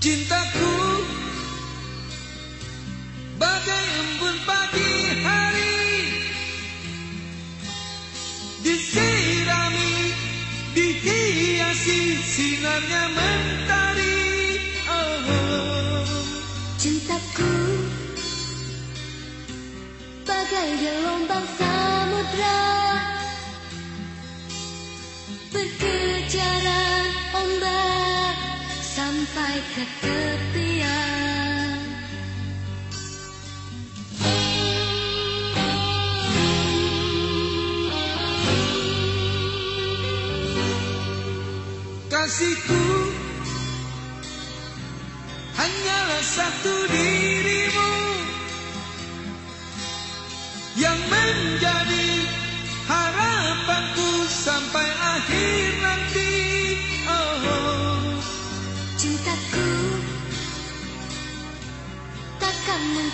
cintaku bagai embun pagi hari disirami dihiasi sinarnya mentari. Oh, cintaku bagai gelombang samudra berkejaran kasihku hanyalah satu dirimu yang menjadi